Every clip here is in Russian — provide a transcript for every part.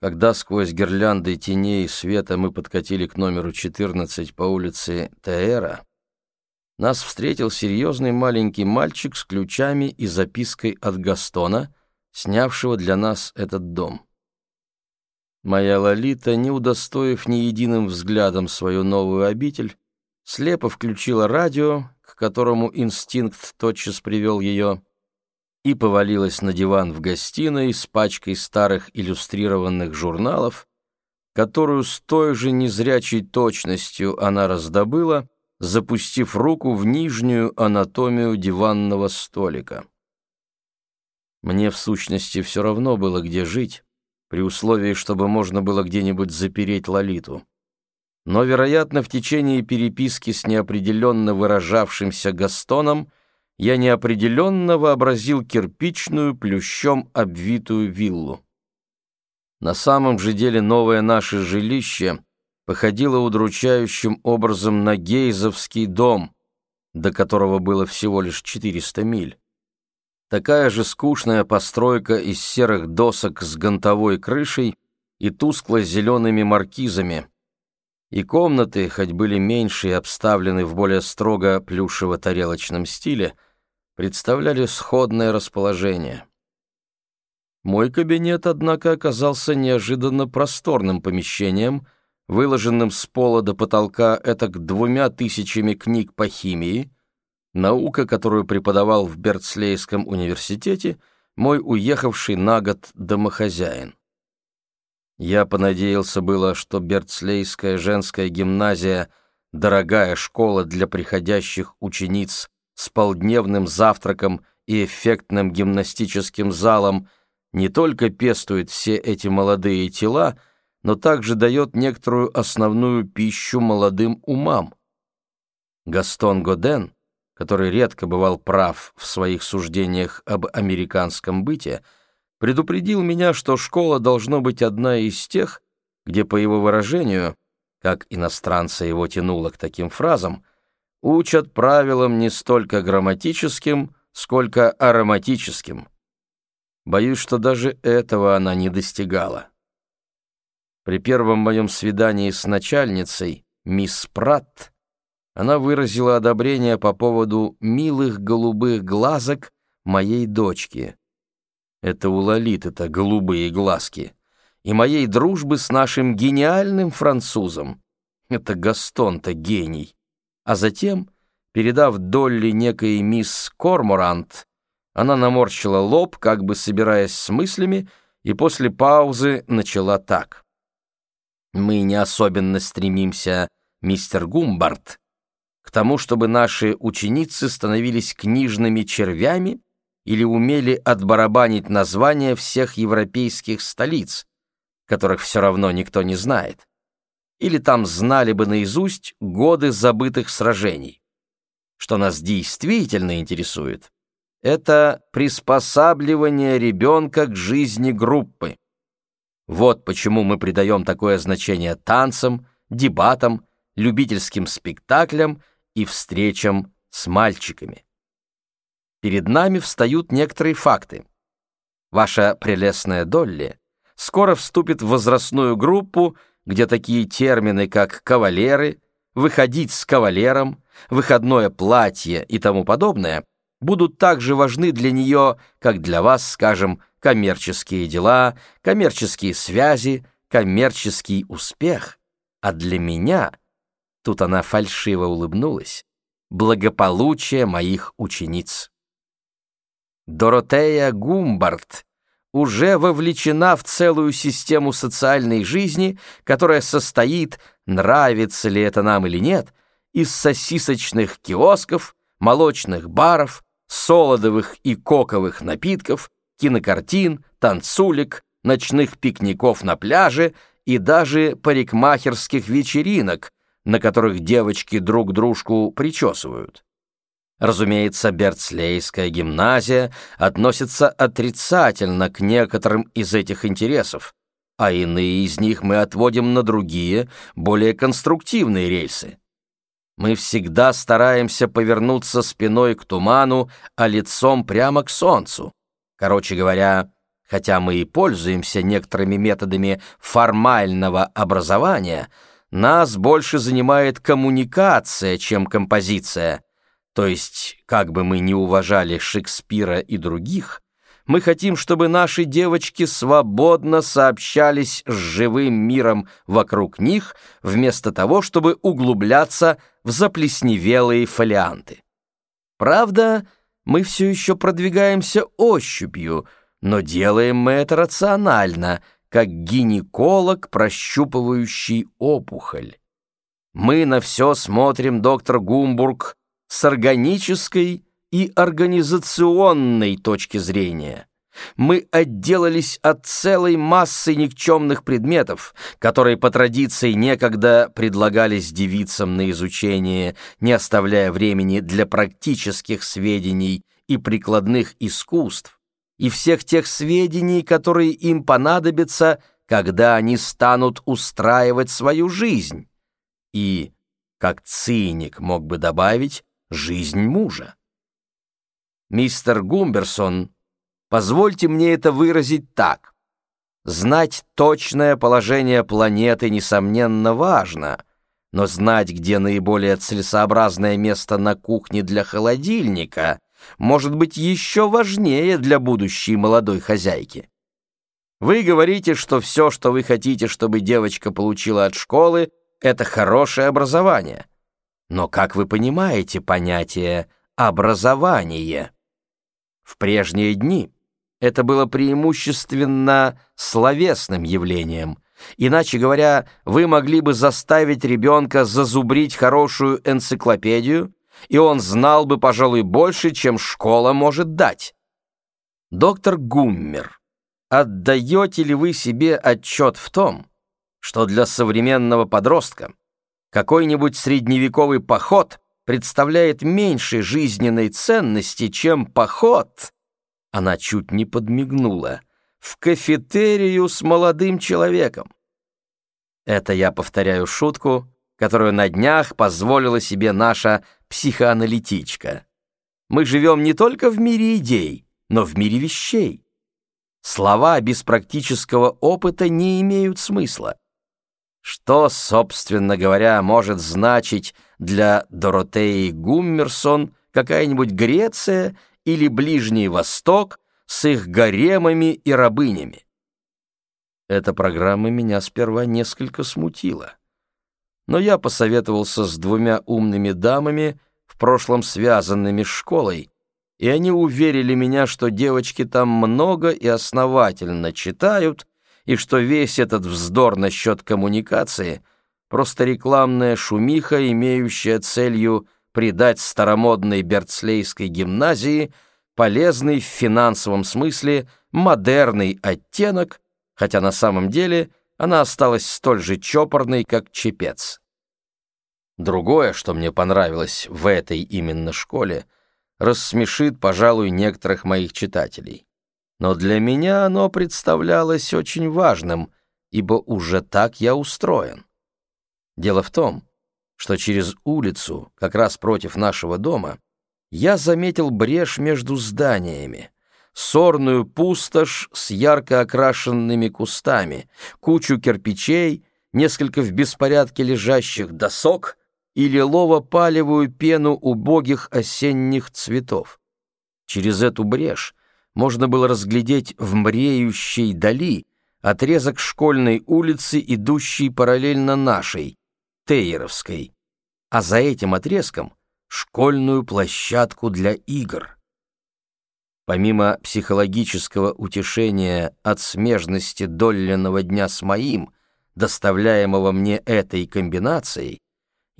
Когда сквозь гирлянды теней и света мы подкатили к номеру 14 по улице Теэра, нас встретил серьезный маленький мальчик с ключами и запиской от Гастона, снявшего для нас этот дом. Моя Лолита, не удостоив ни единым взглядом свою новую обитель, слепо включила радио, к которому инстинкт тотчас привел ее, и повалилась на диван в гостиной с пачкой старых иллюстрированных журналов, которую с той же незрячей точностью она раздобыла, запустив руку в нижнюю анатомию диванного столика. Мне, в сущности, все равно было, где жить, при условии, чтобы можно было где-нибудь запереть Лолиту. Но, вероятно, в течение переписки с неопределенно выражавшимся Gastoном я неопределенно вообразил кирпичную, плющом обвитую виллу. На самом же деле новое наше жилище походило удручающим образом на гейзовский дом, до которого было всего лишь 400 миль. Такая же скучная постройка из серых досок с гонтовой крышей и тускло-зелеными маркизами. И комнаты, хоть были меньше и обставлены в более строго плюшево-тарелочном стиле, — представляли сходное расположение. Мой кабинет, однако, оказался неожиданно просторным помещением, выложенным с пола до потолка этак двумя тысячами книг по химии, наука, которую преподавал в Берцлейском университете мой уехавший на год домохозяин. Я понадеялся было, что Берцлейская женская гимназия — дорогая школа для приходящих учениц с полдневным завтраком и эффектным гимнастическим залом не только пестует все эти молодые тела, но также дает некоторую основную пищу молодым умам. Гастон Годен, который редко бывал прав в своих суждениях об американском быте, предупредил меня, что школа должно быть одна из тех, где, по его выражению, как иностранца его тянуло к таким фразам, учат правилам не столько грамматическим, сколько ароматическим. Боюсь, что даже этого она не достигала. При первом моем свидании с начальницей, мисс Пратт, она выразила одобрение по поводу милых голубых глазок моей дочки. Это у Лолиты-то голубые глазки. И моей дружбы с нашим гениальным французом. Это Гастон-то гений а затем, передав Долли некой мисс Корморант, она наморщила лоб, как бы собираясь с мыслями, и после паузы начала так. «Мы не особенно стремимся, мистер Гумбард, к тому, чтобы наши ученицы становились книжными червями или умели отбарабанить названия всех европейских столиц, которых все равно никто не знает или там знали бы наизусть годы забытых сражений. Что нас действительно интересует, это приспосабливание ребенка к жизни группы. Вот почему мы придаем такое значение танцам, дебатам, любительским спектаклям и встречам с мальчиками. Перед нами встают некоторые факты. Ваша прелестная Долли скоро вступит в возрастную группу, где такие термины, как «кавалеры», «выходить с кавалером», «выходное платье» и тому подобное будут так же важны для нее, как для вас, скажем, коммерческие дела, коммерческие связи, коммерческий успех. А для меня, тут она фальшиво улыбнулась, благополучие моих учениц. Доротея Гумбард уже вовлечена в целую систему социальной жизни, которая состоит, нравится ли это нам или нет, из сосисочных киосков, молочных баров, солодовых и коковых напитков, кинокартин, танцулек, ночных пикников на пляже и даже парикмахерских вечеринок, на которых девочки друг дружку причесывают. Разумеется, Берцлейская гимназия относится отрицательно к некоторым из этих интересов, а иные из них мы отводим на другие, более конструктивные рельсы. Мы всегда стараемся повернуться спиной к туману, а лицом прямо к солнцу. Короче говоря, хотя мы и пользуемся некоторыми методами формального образования, нас больше занимает коммуникация, чем композиция. То есть, как бы мы ни уважали Шекспира и других, мы хотим, чтобы наши девочки свободно сообщались с живым миром вокруг них, вместо того, чтобы углубляться в заплесневелые фолианты. Правда, мы все еще продвигаемся ощупью — но делаем мы это рационально, как гинеколог, прощупывающий опухоль. Мы на все смотрим, доктор Гумбург, с органической и организационной точки зрения. Мы отделались от целой массы никчемных предметов, которые по традиции некогда предлагались девицам на изучение, не оставляя времени для практических сведений и прикладных искусств, и всех тех сведений, которые им понадобятся, когда они станут устраивать свою жизнь. И, как циник мог бы добавить, жизнь мужа. Мистер Гумберсон, позвольте мне это выразить так. Знать точное положение планеты, несомненно, важно, но знать, где наиболее целесообразное место на кухне для холодильника — может быть еще важнее для будущей молодой хозяйки. Вы говорите, что все, что вы хотите, чтобы девочка получила от школы, это хорошее образование. Но как вы понимаете понятие «образование»? В прежние дни это было преимущественно словесным явлением. Иначе говоря, вы могли бы заставить ребенка зазубрить хорошую энциклопедию, и он знал бы, пожалуй, больше, чем школа может дать. Доктор Гуммер, отдаете ли вы себе отчет в том, что для современного подростка какой-нибудь средневековый поход представляет меньше жизненной ценности, чем поход, она чуть не подмигнула, в кафетерию с молодым человеком. Это я повторяю шутку, которую на днях позволила себе наша психоаналитичка. Мы живем не только в мире идей, но в мире вещей. Слова без практического опыта не имеют смысла. Что, собственно говоря, может значить для Доротеи Гуммерсон какая-нибудь Греция или Ближний Восток с их гаремами и рабынями? Эта программа меня сперва несколько смутила но я посоветовался с двумя умными дамами, в прошлом связанными с школой, и они уверили меня, что девочки там много и основательно читают, и что весь этот вздор насчет коммуникации — просто рекламная шумиха, имеющая целью придать старомодной Берцлейской гимназии полезный в финансовом смысле модерный оттенок, хотя на самом деле она осталась столь же чопорной, как чепец. Другое, что мне понравилось в этой именно школе, рассмешит, пожалуй, некоторых моих читателей. Но для меня оно представлялось очень важным, ибо уже так я устроен. Дело в том, что через улицу, как раз против нашего дома, я заметил брешь между зданиями, сорную пустошь с ярко окрашенными кустами, кучу кирпичей, несколько в беспорядке лежащих досок и лилово-палевую пену убогих осенних цветов. Через эту брешь можно было разглядеть в мреющей дали отрезок школьной улицы, идущей параллельно нашей, Тейеровской, а за этим отрезком — школьную площадку для игр. Помимо психологического утешения от смежности долленного дня с моим, доставляемого мне этой комбинацией,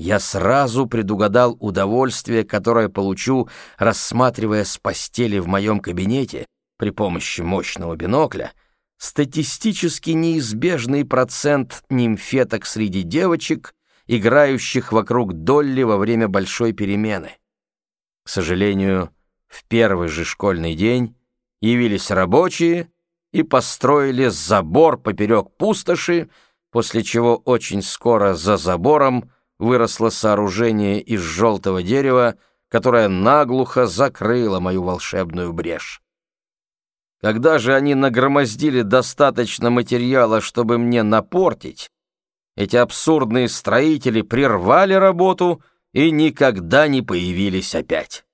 я сразу предугадал удовольствие, которое получу, рассматривая с постели в моем кабинете при помощи мощного бинокля статистически неизбежный процент нимфеток среди девочек, играющих вокруг Долли во время большой перемены. К сожалению, в первый же школьный день явились рабочие и построили забор поперек пустоши, после чего очень скоро за забором выросло сооружение из желтого дерева, которое наглухо закрыло мою волшебную брешь. Когда же они нагромоздили достаточно материала, чтобы мне напортить, эти абсурдные строители прервали работу и никогда не появились опять.